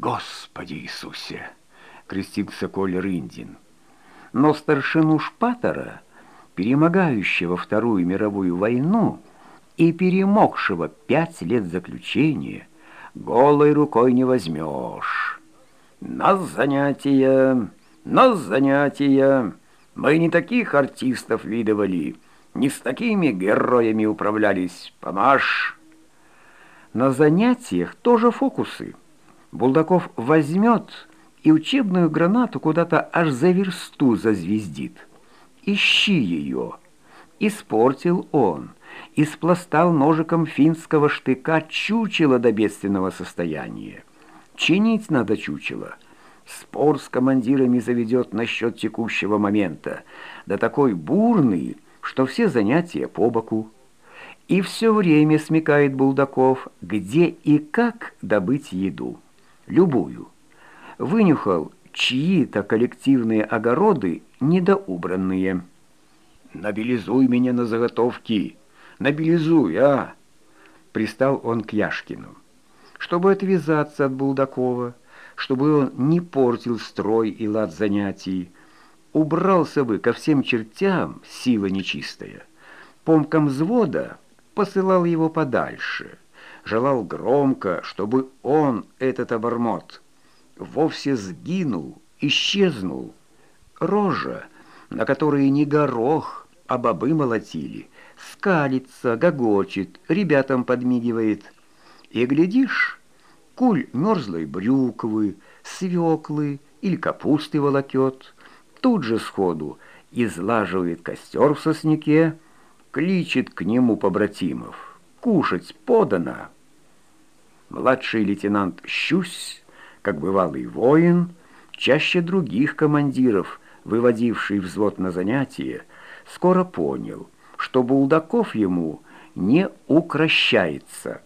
Господи Иисусе!» — крестился Коля Рындин. Но старшину Шпатора, перемогающего Вторую мировую войну и перемогшего пять лет заключения, голой рукой не возьмешь. Нас занятия, нас занятия. Мы не таких артистов видывали, не с такими героями управлялись. Помашь. На занятиях тоже фокусы. Булдаков возьмет и учебную гранату куда-то аж за версту зазвездит. Ищи ее. Испортил он. Испластал ножиком финского штыка чучело до бедственного состояния. Чинить надо чучело. Спор с командирами заведет насчет текущего момента. Да такой бурный, что все занятия по боку. И все время смекает Булдаков, где и как добыть еду любую. Вынюхал чьи-то коллективные огороды недоубранные. «Набелизуй меня на заготовки! Набелизуй, а!» Пристал он к Яшкину. Чтобы отвязаться от Булдакова, чтобы он не портил строй и лад занятий, убрался бы ко всем чертям сила нечистая. Помком взвода посылал его подальше — желал громко, чтобы он, этот обормот, вовсе сгинул, исчезнул. Рожа, на которой не горох, а бобы молотили, скалится, гогочет, ребятам подмигивает. И, глядишь, куль мерзлой брюквы, свеклы или капусты волокет, тут же сходу излаживает костер в сосняке, кличет к нему побратимов кушать подано. Младший лейтенант Щусь, как бывалый воин, чаще других командиров, выводивший взвод на занятия, скоро понял, что Булдаков ему не укращается,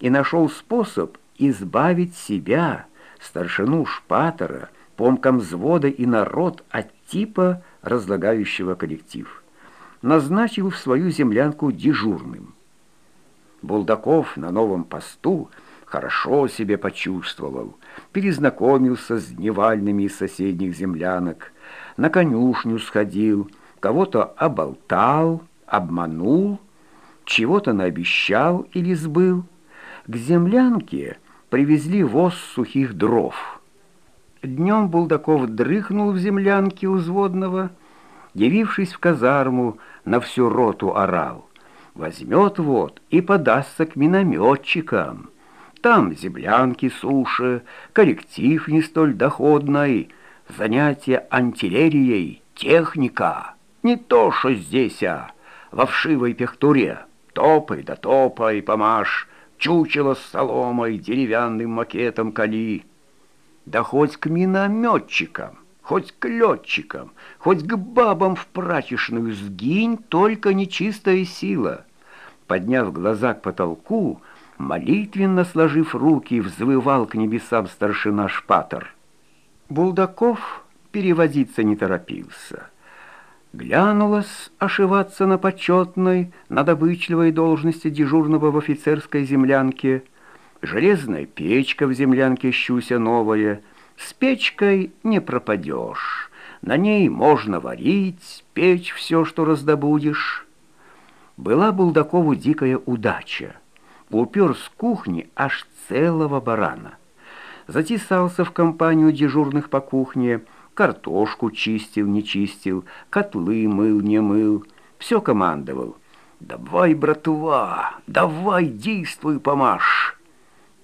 и нашел способ избавить себя, старшину Шпатора, помком взвода и народ от типа разлагающего коллектив. Назначил в свою землянку дежурным. Булдаков на новом посту хорошо себе почувствовал, перезнакомился с дневальными из соседних землянок, на конюшню сходил, кого-то оболтал, обманул, чего-то наобещал или сбыл. К землянке привезли воз сухих дров. Днем Булдаков дрыхнул в землянке узводного, явившись в казарму, на всю роту орал возьмет вот и подастся к минометчикам. Там землянки суши, коллектив не столь доходный, занятия антиллерией, техника. Не то, что здесь, а во вшивой пехтуре. Топай да топай, помашь, чучело с соломой, деревянным макетом кали. Да хоть к минометчикам хоть к летчикам, хоть к бабам в прачечную сгинь, только нечистая сила. Подняв глаза к потолку, молитвенно сложив руки, взвывал к небесам старшина Шпатор. Булдаков переводиться не торопился. Глянулась ошиваться на почетной, на добычливой должности дежурного в офицерской землянке, железная печка в землянке щуся новая — с печкой не пропадешь. На ней можно варить, печь все, что раздобудешь. Была Булдакову дикая удача. Упер с кухни аж целого барана. Затесался в компанию дежурных по кухне, картошку чистил, не чистил, котлы мыл, не мыл, все командовал. «Давай, братва, давай, действуй, помашь!»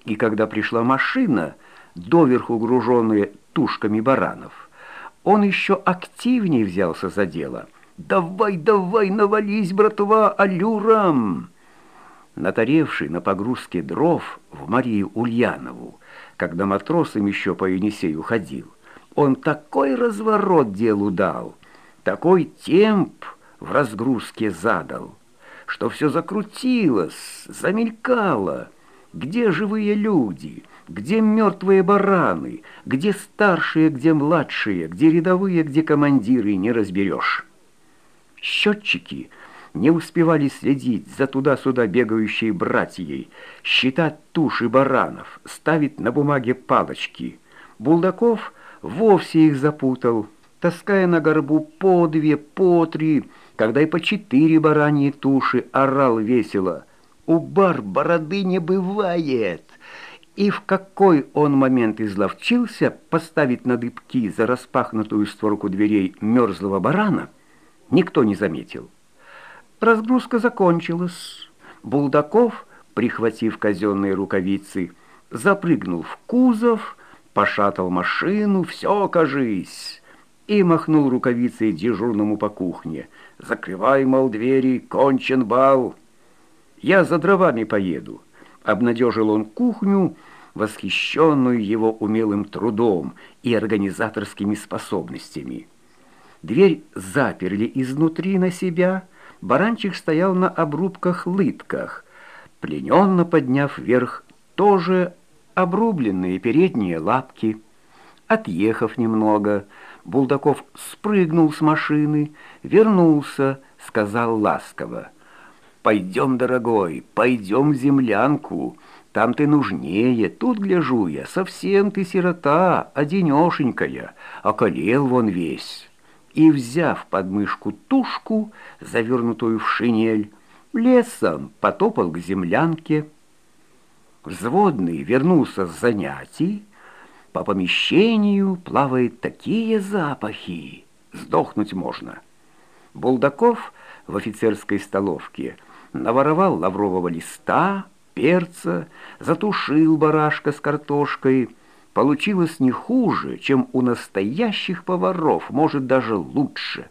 И когда пришла машина, доверху груженные тушками баранов. Он еще активнее взялся за дело. «Давай, давай, навались, братва, алюрам!» Натаревший на погрузке дров в Марию Ульянову, когда матросом еще по Енисею ходил, он такой разворот делу дал, такой темп в разгрузке задал, что все закрутилось, замелькало. Где живые люди?» Где мертвые бараны? Где старшие, где младшие? Где рядовые, где командиры? Не разберешь. Счетчики не успевали следить за туда-сюда бегающей братьей, считать туши баранов, ставить на бумаге палочки. Булдаков вовсе их запутал, таская на горбу по две, по три, когда и по четыре бараньи туши орал весело. «У бар бороды не бывает!» И в какой он момент изловчился поставить на дыбки за распахнутую створку дверей мерзлого барана, никто не заметил. Разгрузка закончилась. Булдаков, прихватив казенные рукавицы, запрыгнул в кузов, пошатал машину, все, кажись, и махнул рукавицей дежурному по кухне. «Закрывай, мол, двери, кончен бал. Я за дровами поеду». Обнадежил он кухню, восхищенную его умелым трудом и организаторскими способностями. Дверь заперли изнутри на себя, баранчик стоял на обрубках-лытках, плененно подняв вверх тоже обрубленные передние лапки. Отъехав немного, Булдаков спрыгнул с машины, вернулся, сказал ласково. «Пойдем, дорогой, пойдем в землянку, там ты нужнее, тут, гляжу я, совсем ты сирота, одинешенькая, околел вон весь». И, взяв под мышку тушку, завернутую в шинель, лесом потопал к землянке. Взводный вернулся с занятий, по помещению плавают такие запахи, сдохнуть можно. Булдаков в офицерской столовке — наворовал лаврового листа, перца, затушил барашка с картошкой. Получилось не хуже, чем у настоящих поваров, может, даже лучше.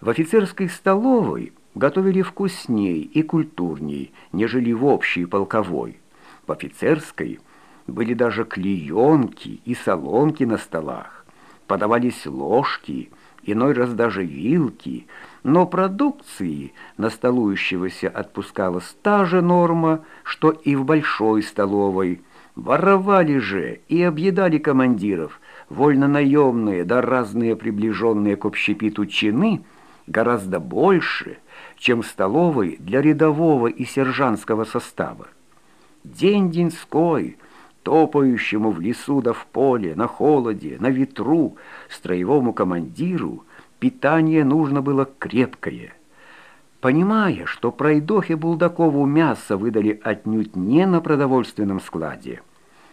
В офицерской столовой готовили вкусней и культурней, нежели в общей полковой. В офицерской были даже клеенки и солонки на столах. Подавались ложки, иной раз даже вилки – но продукции на столующегося отпускалась та же норма, что и в большой столовой. Воровали же и объедали командиров, вольно-наемные да разные приближенные к общепиту чины гораздо больше, чем столовой для рядового и сержантского состава. День деньской, топающему в лесу да в поле, на холоде, на ветру, строевому командиру — Питание нужно было крепкое. Понимая, что пройдохе Булдакову мясо выдали отнюдь не на продовольственном складе,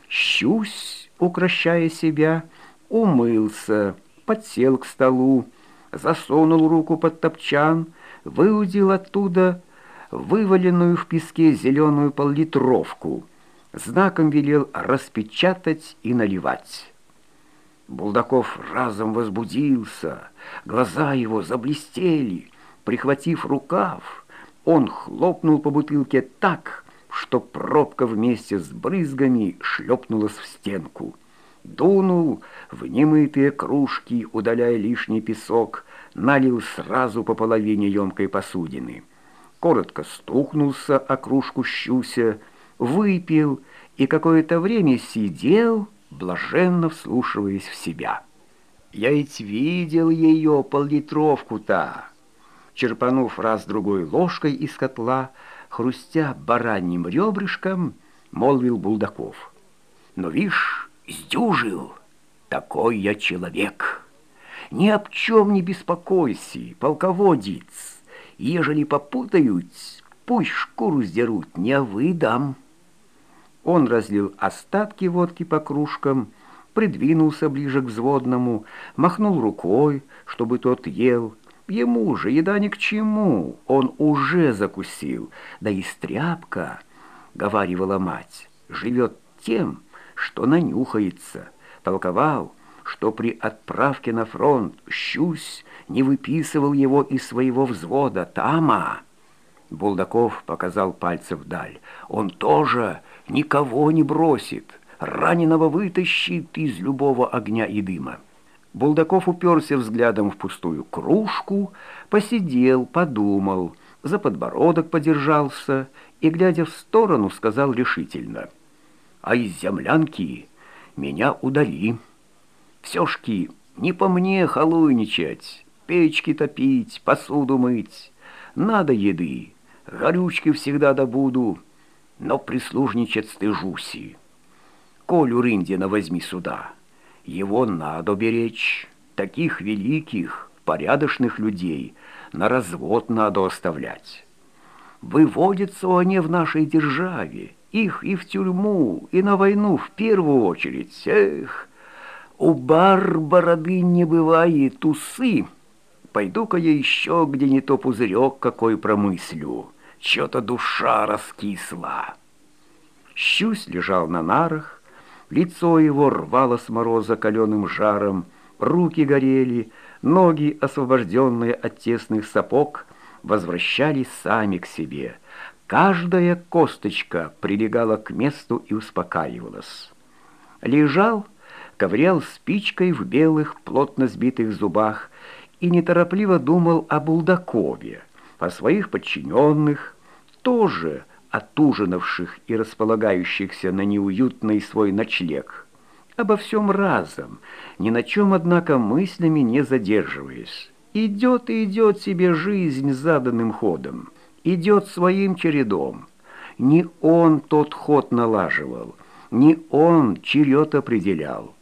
Щусь, укращая себя, умылся, подсел к столу, засунул руку под топчан, выудил оттуда вываленную в песке зеленую поллитровку, знаком велел распечатать и наливать. Булдаков разом возбудился, глаза его заблестели. Прихватив рукав, он хлопнул по бутылке так, что пробка вместе с брызгами шлепнулась в стенку. Дунул в немытые кружки, удаляя лишний песок, налил сразу по половине емкой посудины. Коротко стукнулся о кружку щуся, выпил и какое-то время сидел, блаженно вслушиваясь в себя. «Я ведь видел ее поллитровку-то!» Черпанув раз-другой ложкой из котла, хрустя бараньим ребрышком, молвил Булдаков. «Но, вишь, сдюжил, такой я человек. Ни об чем не беспокойся, полководец. Ежели попутают, пусть шкуру сдерут, не выдам». Он разлил остатки водки по кружкам, придвинулся ближе к взводному, махнул рукой, чтобы тот ел. Ему же еда ни к чему, он уже закусил. Да и стряпка, — говаривала мать, — живет тем, что нанюхается. Толковал, что при отправке на фронт Щусь не выписывал его из своего взвода Тама. Булдаков показал пальцем вдаль. Он тоже никого не бросит, раненого вытащит из любого огня и дыма. Булдаков уперся взглядом в пустую кружку, посидел, подумал, за подбородок подержался и, глядя в сторону, сказал решительно, «А из землянки меня удали. Все-шки не по мне халуйничать, печки топить, посуду мыть. надо еды, горючки всегда добуду, но прислужничать стыжуси. Колю Рындина возьми сюда, его надо беречь, таких великих, порядочных людей на развод надо оставлять. Выводятся они в нашей державе, их и в тюрьму, и на войну в первую очередь. Эх, у бар бороды не бывает усы. Пойду-ка я еще где не то пузырек какой промыслю. Чё-то душа раскисла. Щусь лежал на нарах, лицо его рвало с мороза каленым жаром, руки горели, ноги, освобожденные от тесных сапог, возвращались сами к себе. Каждая косточка прилегала к месту и успокаивалась. Лежал, ковырял спичкой в белых, плотно сбитых зубах и неторопливо думал о Булдакове, о своих подчиненных, тоже отужинавших и располагающихся на неуютный свой ночлег. Обо всем разом, ни на чем, однако, мыслями не задерживаясь. Идет и идет себе жизнь заданным ходом, идет своим чередом. Не он тот ход налаживал, не он черед определял.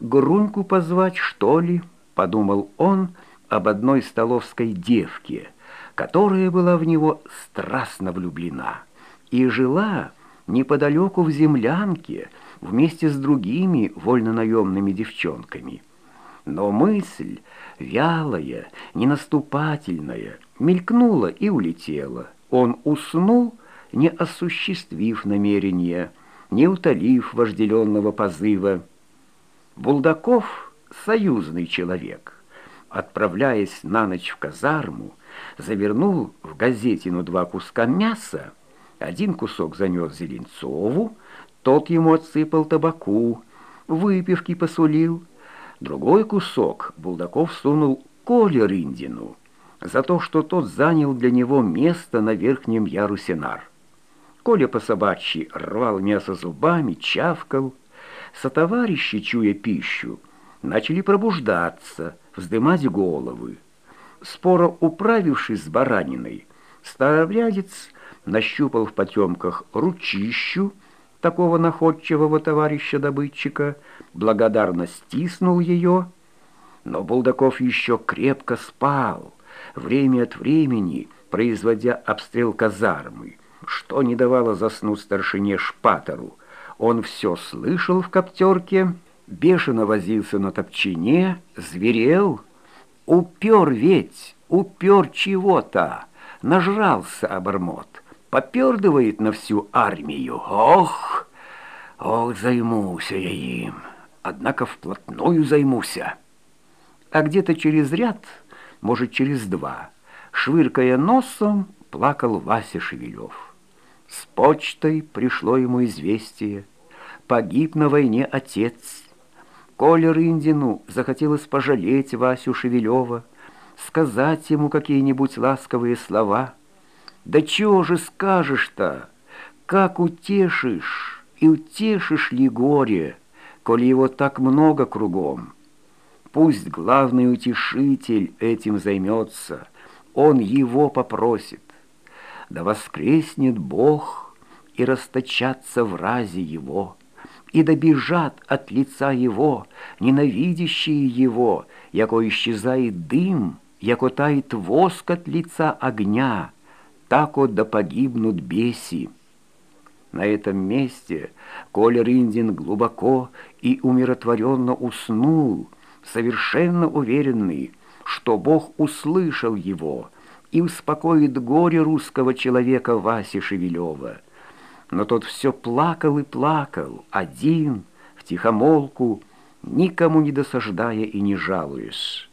«Груньку позвать, что ли?» — подумал он об одной столовской девке, которая была в него страстно влюблена и жила неподалеку в землянке вместе с другими вольнонаемными девчонками. Но мысль, вялая, ненаступательная, мелькнула и улетела. Он уснул, не осуществив намерения, не утолив вожделенного позыва. Булдаков — союзный человек. Отправляясь на ночь в казарму, завернул в газетину два куска мяса, один кусок занес Зеленцову, тот ему отсыпал табаку, выпивки посулил, Другой кусок Булдаков сунул Коле Рындину за то, что тот занял для него место на верхнем ярусе нар. Коля по собачьи рвал мясо зубами, чавкал. Сотоварищи, чуя пищу, начали пробуждаться, вздымать головы. Споро управившись с бараниной, староврядец нащупал в потемках ручищу, такого находчивого товарища-добытчика, благодарно стиснул ее, но Булдаков еще крепко спал, время от времени производя обстрел казармы, что не давало заснуть старшине Шпатору. Он все слышал в коптерке, бешено возился на топчине, зверел, упер ведь, упер чего-то, нажрался обормот попердывает на всю армию. Ох, ох, займуся я им, однако вплотную займуся. А где-то через ряд, может, через два, швыркая носом, плакал Вася Шевелев. С почтой пришло ему известие. Погиб на войне отец. Коля Рындину захотелось пожалеть Васю Шевелева, сказать ему какие-нибудь ласковые слова — да чего же скажешь-то? Как утешишь, и утешишь ли горе, коли его так много кругом? Пусть главный утешитель этим займется, он его попросит. Да воскреснет Бог и расточатся в разе его, и добежат от лица его, ненавидящие его, яко исчезает дым, яко тает воск от лица огня, так вот да погибнут беси. На этом месте Коля Рындин глубоко и умиротворенно уснул, совершенно уверенный, что Бог услышал его и успокоит горе русского человека Васи Шевелева. Но тот все плакал и плакал, один, в тихомолку, никому не досаждая и не жалуясь.